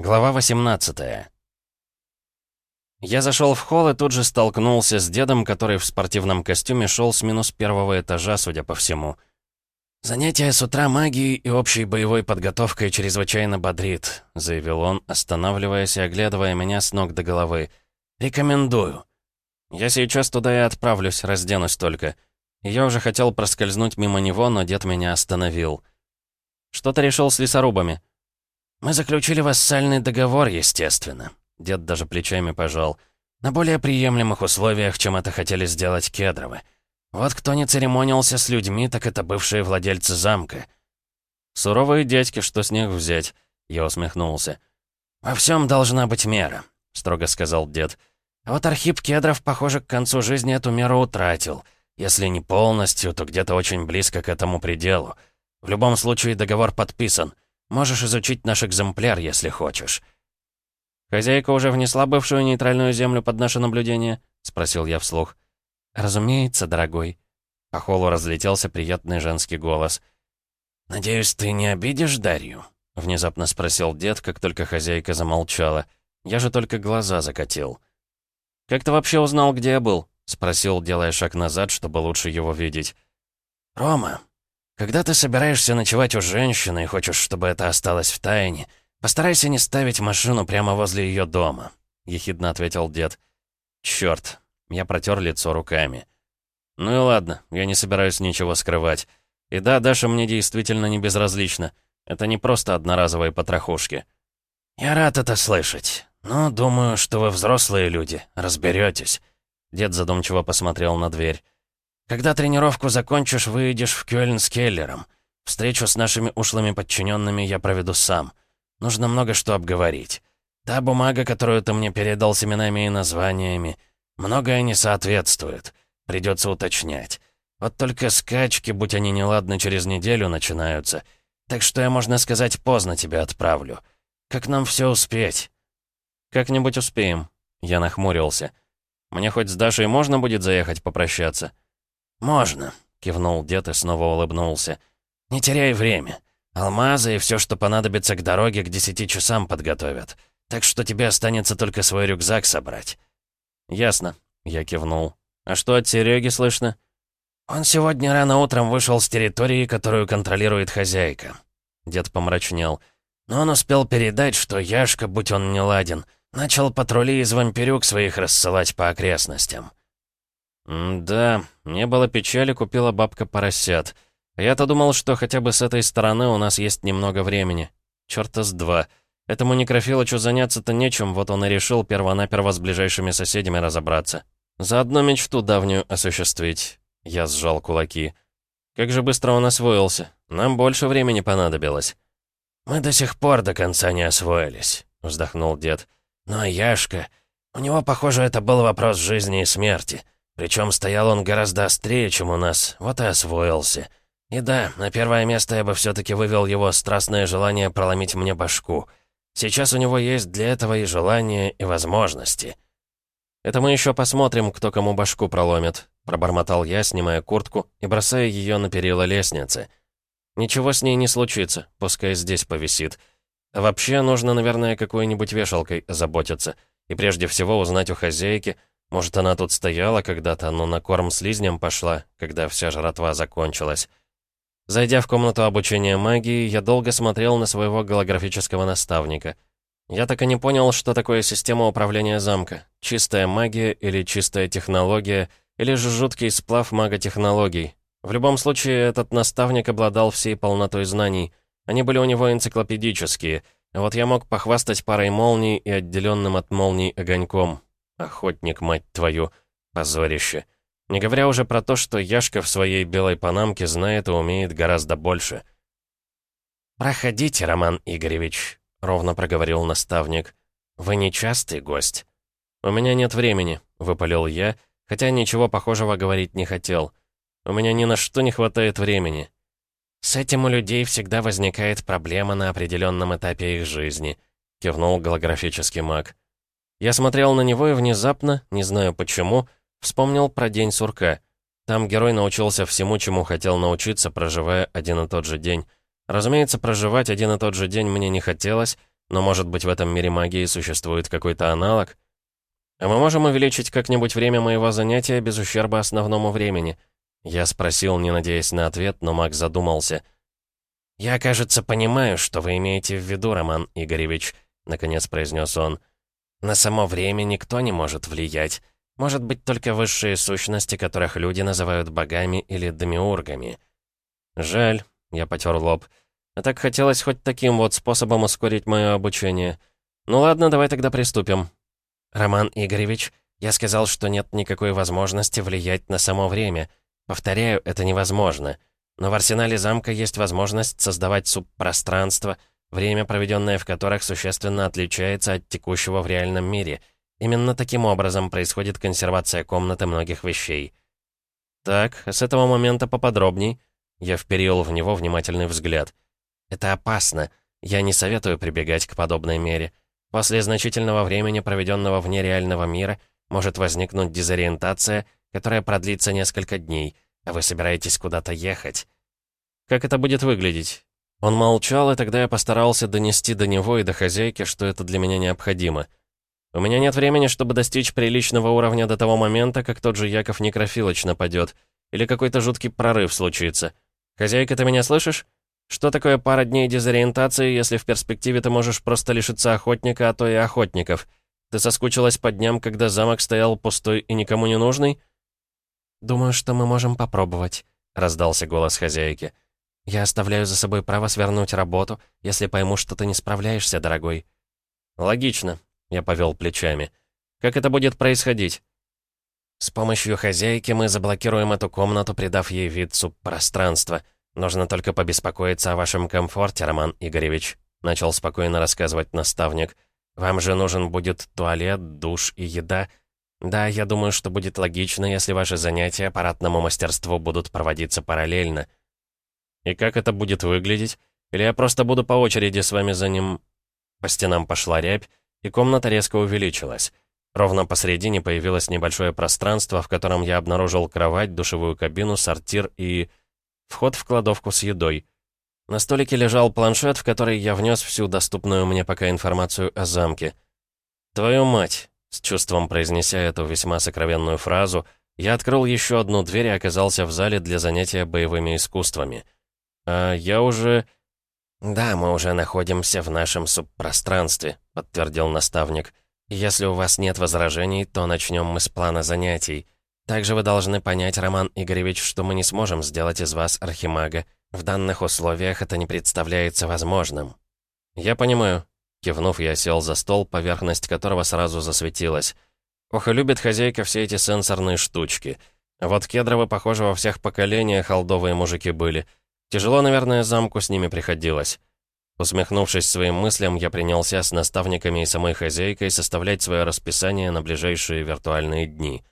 Глава 18 Я зашел в холл и тут же столкнулся с дедом, который в спортивном костюме шел с минус первого этажа, судя по всему. «Занятие с утра магией и общей боевой подготовкой чрезвычайно бодрит», заявил он, останавливаясь и оглядывая меня с ног до головы. «Рекомендую». «Я сейчас туда и отправлюсь, разденусь только». Я уже хотел проскользнуть мимо него, но дед меня остановил. «Что ты решил с лесорубами?» «Мы заключили вассальный договор, естественно». Дед даже плечами пожал. «На более приемлемых условиях, чем это хотели сделать Кедровы. Вот кто не церемонился с людьми, так это бывшие владельцы замка». «Суровые дядьки, что с них взять?» Я усмехнулся. «Во всем должна быть мера», — строго сказал дед. «А вот Архип Кедров, похоже, к концу жизни эту меру утратил. Если не полностью, то где-то очень близко к этому пределу. В любом случае договор подписан». Можешь изучить наш экземпляр, если хочешь». «Хозяйка уже внесла бывшую нейтральную землю под наше наблюдение?» — спросил я вслух. «Разумеется, дорогой». По холлу разлетелся приятный женский голос. «Надеюсь, ты не обидишь Дарью?» — внезапно спросил дед, как только хозяйка замолчала. Я же только глаза закатил. «Как ты вообще узнал, где я был?» — спросил, делая шаг назад, чтобы лучше его видеть. «Рома, когда ты собираешься ночевать у женщины и хочешь, чтобы это осталось в тайне, постарайся не ставить машину прямо возле ее дома», — ехидно ответил дед. «Чёрт!» — я протер лицо руками. «Ну и ладно, я не собираюсь ничего скрывать. И да, Даша мне действительно не безразлична. Это не просто одноразовые потрохушки». «Я рад это слышать. Но думаю, что вы взрослые люди, разберетесь. Дед задумчиво посмотрел на дверь. Когда тренировку закончишь, выйдешь в Кёльн с Келлером. Встречу с нашими ушлыми подчиненными я проведу сам. Нужно много что обговорить. Та бумага, которую ты мне передал с именами и названиями, многое не соответствует. Придется уточнять. Вот только скачки, будь они неладны, через неделю начинаются. Так что я, можно сказать, поздно тебя отправлю. Как нам все успеть? Как-нибудь успеем. Я нахмурился. Мне хоть с Дашей можно будет заехать попрощаться? «Можно», — кивнул дед и снова улыбнулся. «Не теряй время. Алмазы и все, что понадобится к дороге, к десяти часам подготовят. Так что тебе останется только свой рюкзак собрать». «Ясно», — я кивнул. «А что от Сереги слышно?» «Он сегодня рано утром вышел с территории, которую контролирует хозяйка». Дед помрачнел. «Но он успел передать, что Яшка, будь он не ладен, начал патрули из вампирюк своих рассылать по окрестностям». «Да, не было печали, купила бабка поросят. Я-то думал, что хотя бы с этой стороны у нас есть немного времени. Чёрта с два. Этому некрофилочу заняться-то нечем, вот он и решил первонаперво с ближайшими соседями разобраться. Заодно мечту давнюю осуществить». Я сжал кулаки. «Как же быстро он освоился. Нам больше времени понадобилось». «Мы до сих пор до конца не освоились», — вздохнул дед. «Но Яшка... У него, похоже, это был вопрос жизни и смерти». Причем стоял он гораздо острее, чем у нас, вот и освоился. И да, на первое место я бы все-таки вывел его страстное желание проломить мне башку. Сейчас у него есть для этого и желание, и возможности. «Это мы еще посмотрим, кто кому башку проломит», — пробормотал я, снимая куртку и бросая ее на перила лестницы. «Ничего с ней не случится, пускай здесь повисит. А вообще, нужно, наверное, какой-нибудь вешалкой заботиться. И прежде всего узнать у хозяйки, может, она тут стояла когда-то, но на корм слизням пошла, когда вся жратва закончилась. Зайдя в комнату обучения магии, я долго смотрел на своего голографического наставника. Я так и не понял, что такое система управления замка. Чистая магия или чистая технология, или же жуткий сплав маготехнологий. В любом случае, этот наставник обладал всей полнотой знаний. Они были у него энциклопедические. вот я мог похвастать парой молний и отделенным от молний огоньком. Охотник, мать твою. Позорище. Не говоря уже про то, что Яшка в своей белой панамке знает и умеет гораздо больше. «Проходите, Роман Игоревич», — ровно проговорил наставник. «Вы нечастый гость». «У меня нет времени», — выпалил я, хотя ничего похожего говорить не хотел. «У меня ни на что не хватает времени». «С этим у людей всегда возникает проблема на определенном этапе их жизни», — кивнул голографический маг. Я смотрел на него и внезапно, не знаю почему, вспомнил про день сурка. Там герой научился всему, чему хотел научиться, проживая один и тот же день. Разумеется, проживать один и тот же день мне не хотелось, Но, может быть, в этом мире магии существует какой-то аналог? А мы можем увеличить как-нибудь время моего занятия без ущерба основному времени? Я спросил, не надеясь на ответ, но маг задумался. «Я, кажется, понимаю, что вы имеете в виду, Роман Игоревич», — наконец произнес он. «На само время никто не может влиять. Может быть, только высшие сущности, которых люди называют богами или демиургами». «Жаль», — я потер лоб. «А так хотелось хоть таким вот способом ускорить мое обучение. Ну ладно, давай тогда приступим». «Роман Игоревич, я сказал, что нет никакой возможности влиять на само время. Повторяю, это невозможно. Но в арсенале замка есть возможность создавать субпространство, время, проведенное в которых существенно отличается от текущего в реальном мире. Именно таким образом происходит консервация комнаты многих вещей. Так, с этого момента поподробней. Я вперил в него внимательный взгляд. Это опасно. Я не советую прибегать к подобной мере. После значительного времени, проведенного вне реального мира, может возникнуть дезориентация — которая продлится несколько дней, а вы собираетесь куда-то ехать. Как это будет выглядеть? Он молчал, и тогда я постарался донести до него и до хозяйки, что это для меня необходимо. У меня нет времени, чтобы достичь приличного уровня до того момента, как тот же Яков Некрофилыч нападет, или какой-то жуткий прорыв случится. Хозяйка, ты меня слышишь? Что такое пара дней дезориентации, если в перспективе ты можешь просто лишиться охотника, а то и охотников? Ты соскучилась по дням, когда замок стоял пустой и никому не нужный? «Думаю, что мы можем попробовать», — раздался голос хозяйки. «Я оставляю за собой право свернуть работу, если пойму, что ты не справляешься, дорогой». «Логично», — я повел плечами. «Как это будет происходить?» «С помощью хозяйки мы заблокируем эту комнату, придав ей вид субпространства. Нужно только побеспокоиться о вашем комфорте, Роман Игоревич», — начал спокойно рассказывать наставник. «Вам же нужен будет туалет, душ и еда, да, я думаю, что будет логично, если ваши занятия аппаратному мастерству будут проводиться параллельно. И как это будет выглядеть? Или я просто буду по очереди с вами за ним... По стенам пошла рябь, и комната резко увеличилась. Ровно посередине появилось небольшое пространство, в котором я обнаружил кровать, душевую кабину, сортир и... Вход в кладовку с едой. На столике лежал планшет, в который я внес всю доступную мне пока информацию о замке. «Твою мать!» С чувством произнеся эту весьма сокровенную фразу, я открыл еще одну дверь и оказался в зале для занятия боевыми искусствами. А я уже... «Да, мы уже находимся в нашем субпространстве», — подтвердил наставник. «Если у вас нет возражений, то начнем мы с плана занятий. Также вы должны понять, Роман Игоревич, что мы не сможем сделать из вас архимага. В данных условиях это не представляется возможным». «Я понимаю», Кивнув, я сел за стол, поверхность которого сразу засветилась. Ох, и любит хозяйка все эти сенсорные штучки. Вот кедровы, похоже, во всех поколениях холдовые мужики были. Тяжело, наверное, замку с ними приходилось. Усмехнувшись своим мыслям, я принялся с наставниками и самой хозяйкой составлять свое расписание на ближайшие виртуальные дни.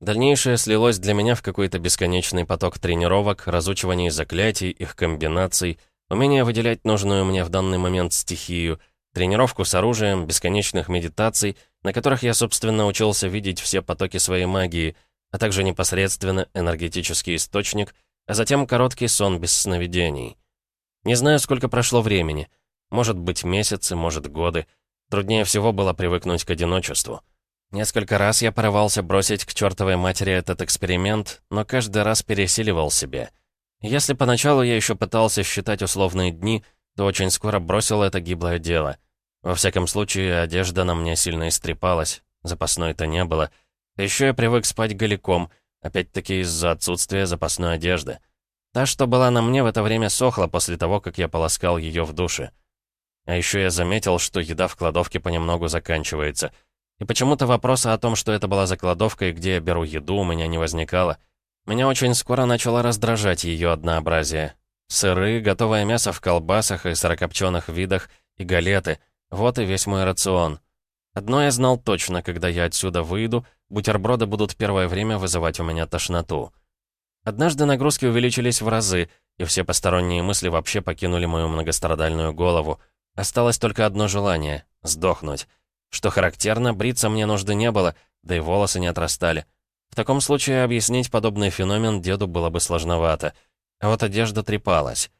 Дальнейшее слилось для меня в какой-то бесконечный поток тренировок, разучиваний заклятий, их комбинаций, умение выделять нужную мне в данный момент стихию — Тренировку с оружием, бесконечных медитаций, на которых я, собственно, учился видеть все потоки своей магии, а также непосредственно энергетический источник, а затем короткий сон без сновидений. Не знаю, сколько прошло времени. Может быть, месяцы, может, годы. Труднее всего было привыкнуть к одиночеству. Несколько раз я порывался бросить к чертовой матери этот эксперимент, но каждый раз пересиливал себя. Если поначалу я еще пытался считать условные дни, то очень скоро бросил это гиблое дело. Во всяком случае, одежда на мне сильно истрепалась, запасной-то не было. Еще я привык спать голиком, опять-таки из-за отсутствия запасной одежды. Та, что была на мне, в это время сохла после того, как я полоскал ее в душе. А еще я заметил, что еда в кладовке понемногу заканчивается. И почему-то вопроса о том, что это была за кладовка и где я беру еду, у меня не возникало. Меня очень скоро начало раздражать ее однообразие. Сыры, готовое мясо в колбасах и сырокопченых видах, и галеты — вот и весь мой рацион. Одно я знал точно, когда я отсюда выйду, бутерброды будут первое время вызывать у меня тошноту. Однажды нагрузки увеличились в разы, и все посторонние мысли вообще покинули мою многострадальную голову. Осталось только одно желание — сдохнуть. Что характерно, бриться мне нужды не было, да и волосы не отрастали. В таком случае объяснить подобный феномен деду было бы сложновато. А вот одежда трепалась.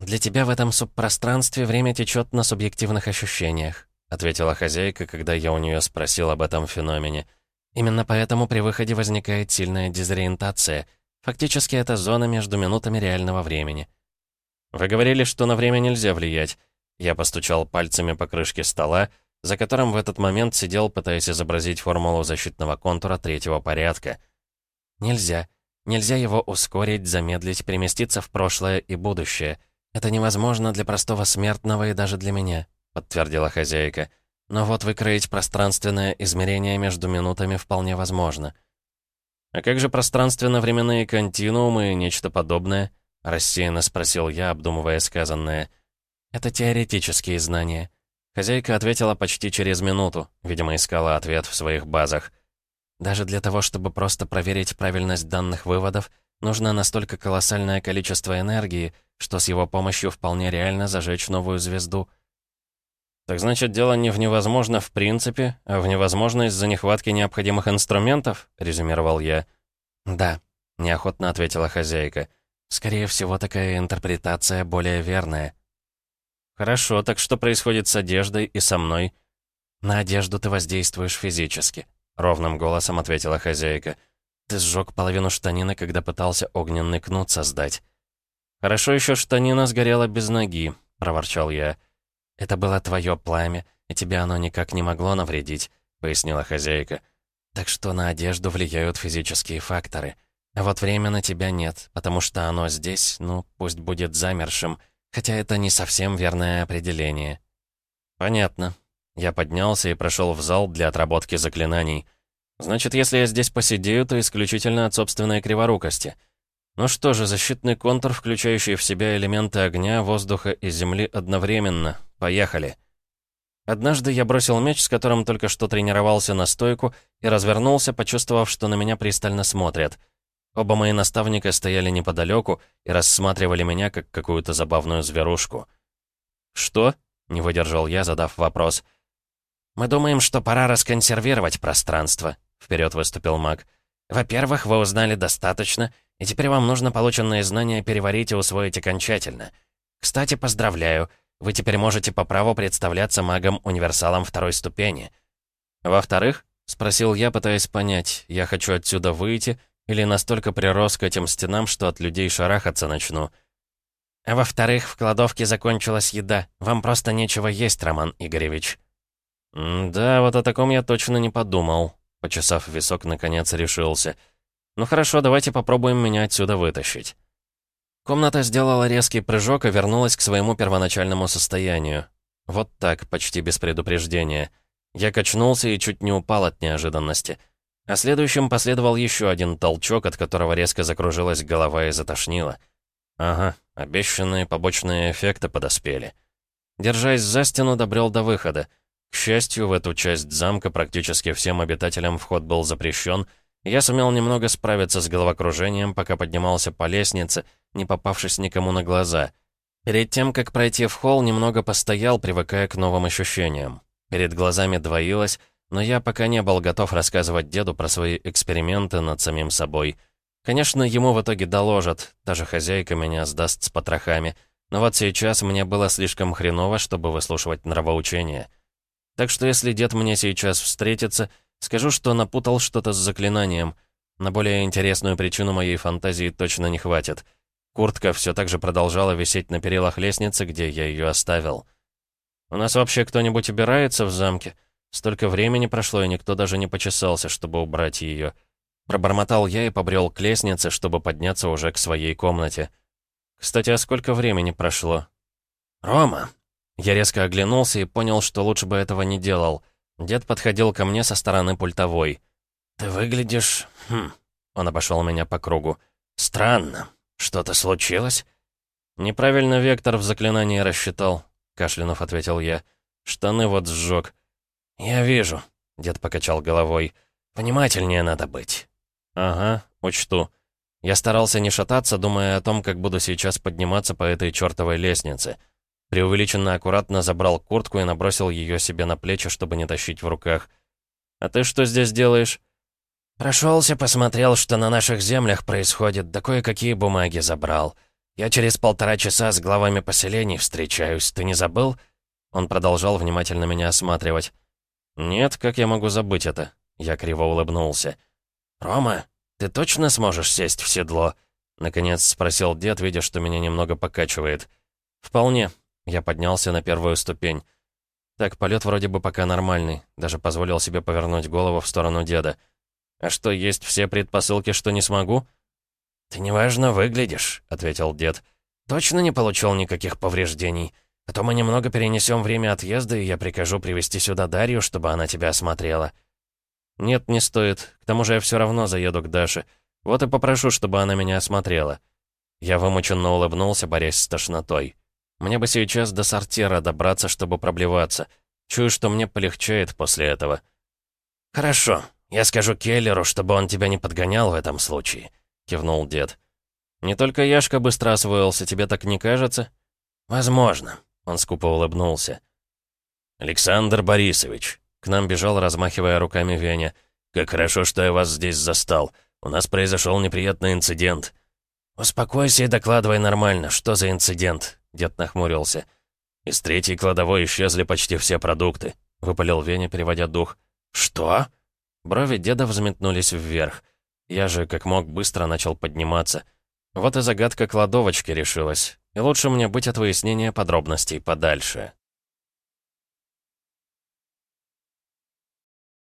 «Для тебя в этом субпространстве время течет на субъективных ощущениях», ответила хозяйка, когда я у нее спросил об этом феномене. «Именно поэтому при выходе возникает сильная дезориентация. Фактически это зона между минутами реального времени». «Вы говорили, что на время нельзя влиять». Я постучал пальцами по крышке стола, за которым в этот момент сидел, пытаясь изобразить формулу защитного контура третьего порядка. «Нельзя. Нельзя его ускорить, замедлить, переместиться в прошлое и будущее. Это невозможно для простого смертного и даже для меня», — подтвердила хозяйка. «Но вот выкроить пространственное измерение между минутами вполне возможно». «А как же пространственно-временные континуумы и нечто подобное?» — рассеянно спросил я, обдумывая сказанное. «Это теоретические знания». Хозяйка ответила почти через минуту, видимо, искала ответ в своих базах. Даже для того, чтобы просто проверить правильность данных выводов, нужно настолько колоссальное количество энергии, что с его помощью вполне реально зажечь новую звезду. Так значит, дело не в невозможно в принципе, а в невозможно из-за нехватки необходимых инструментов, резюмировал я. Да, неохотно ответила хозяйка. Скорее всего, такая интерпретация более верная. Хорошо, так что происходит с одеждой и со мной? На одежду ты воздействуешь физически. — ровным голосом ответила хозяйка. «Ты сжег половину штанины, когда пытался огненный кнут создать». «Хорошо еще штанина сгорела без ноги», — проворчал я. «Это было твое пламя, и тебе оно никак не могло навредить», — пояснила хозяйка. «Так что на одежду влияют физические факторы. А вот время на тебя нет, потому что оно здесь, ну, пусть будет замершим, хотя это не совсем верное определение». «Понятно», я поднялся и прошел в зал для отработки заклинаний. Значит, если я здесь посидею, то исключительно от собственной криворукости. Ну что же, защитный контур, включающий в себя элементы огня, воздуха и земли одновременно. Поехали. Однажды я бросил меч, с которым только что тренировался на стойку, и развернулся, почувствовав, что на меня пристально смотрят. Оба мои наставника стояли неподалеку и рассматривали меня как какую-то забавную зверушку. «Что?» — не выдержал я, задав вопрос. «Мы думаем, что пора расконсервировать пространство», — вперед выступил маг. «Во-первых, вы узнали достаточно, и теперь вам нужно полученные знания переварить и усвоить окончательно. Кстати, поздравляю, вы теперь можете по праву представляться магом-универсалом второй ступени. Во-вторых, — спросил я, пытаясь понять, я хочу отсюда выйти или настолько прирос к этим стенам, что от людей шарахаться начну. А во-вторых, в кладовке закончилась еда. Вам просто нечего есть, Роман Игоревич. «Да, вот о таком я точно не подумал», — почесав висок, наконец решился. «Ну хорошо, давайте попробуем меня отсюда вытащить». Комната сделала резкий прыжок и вернулась к своему первоначальному состоянию. Вот так, почти без предупреждения. Я качнулся и чуть не упал от неожиданности. А следующим последовал еще один толчок, от которого резко закружилась голова и затошнило. Ага, обещанные побочные эффекты подоспели. Держась за стену, добрел до выхода. К счастью, в эту часть замка практически всем обитателям вход был запрещен, я сумел немного справиться с головокружением, пока поднимался по лестнице, не попавшись никому на глаза. Перед тем, как пройти в холл, немного постоял, привыкая к новым ощущениям. Перед глазами двоилось, но я пока не был готов рассказывать деду про свои эксперименты над самим собой. Конечно, ему в итоге доложат, даже хозяйка меня сдаст с потрохами, но вот сейчас мне было слишком хреново, чтобы выслушивать нравоучения. Так что если дед мне сейчас встретится, скажу, что напутал что-то с заклинанием. На более интересную причину моей фантазии точно не хватит. Куртка все так же продолжала висеть на перилах лестницы, где я ее оставил. «У нас вообще кто-нибудь убирается в замке? Столько времени прошло, и никто даже не почесался, чтобы убрать ее». Пробормотал я и побрел к лестнице, чтобы подняться уже к своей комнате. «Кстати, а сколько времени прошло?» «Рома, я резко оглянулся и понял, что лучше бы этого не делал. Дед подходил ко мне со стороны пультовой. «Ты выглядишь... Хм...» Он обошел меня по кругу. «Странно. Что-то случилось?» «Неправильно вектор в заклинании рассчитал», — Кашлянов ответил я. «Штаны вот сжег». «Я вижу», — дед покачал головой. «Внимательнее надо быть». «Ага, учту». Я старался не шататься, думая о том, как буду сейчас подниматься по этой чертовой лестнице. Преувеличенно аккуратно забрал куртку и набросил ее себе на плечи, чтобы не тащить в руках. «А ты что здесь делаешь?» «Прошелся, посмотрел, что на наших землях происходит, да кое-какие бумаги забрал. Я через полтора часа с главами поселений встречаюсь, ты не забыл?» Он продолжал внимательно меня осматривать. «Нет, как я могу забыть это?» Я криво улыбнулся. «Рома, ты точно сможешь сесть в седло?» Наконец спросил дед, видя, что меня немного покачивает. «Вполне». Я поднялся на первую ступень. Так, полет вроде бы пока нормальный. Даже позволил себе повернуть голову в сторону деда. «А что, есть все предпосылки, что не смогу?» «Ты неважно выглядишь», — ответил дед. «Точно не получил никаких повреждений? А то мы немного перенесем время отъезда, и я прикажу привести сюда Дарью, чтобы она тебя осмотрела». «Нет, не стоит. К тому же я все равно заеду к Даше. Вот и попрошу, чтобы она меня осмотрела». Я вымученно улыбнулся, борясь с тошнотой. Мне бы сейчас до сортира добраться, чтобы проблеваться. Чую, что мне полегчает после этого. «Хорошо. Я скажу Келлеру, чтобы он тебя не подгонял в этом случае», — кивнул дед. «Не только Яшка быстро освоился, тебе так не кажется?» «Возможно», — он скупо улыбнулся. «Александр Борисович», — к нам бежал, размахивая руками Веня. «Как хорошо, что я вас здесь застал. У нас произошел неприятный инцидент». «Успокойся и докладывай нормально. Что за инцидент?» Дед нахмурился. «Из третьей кладовой исчезли почти все продукты», — выпалил Веня, переводя дух. «Что?» Брови деда взметнулись вверх. Я же, как мог, быстро начал подниматься. Вот и загадка кладовочки решилась. И лучше мне быть от выяснения подробностей подальше.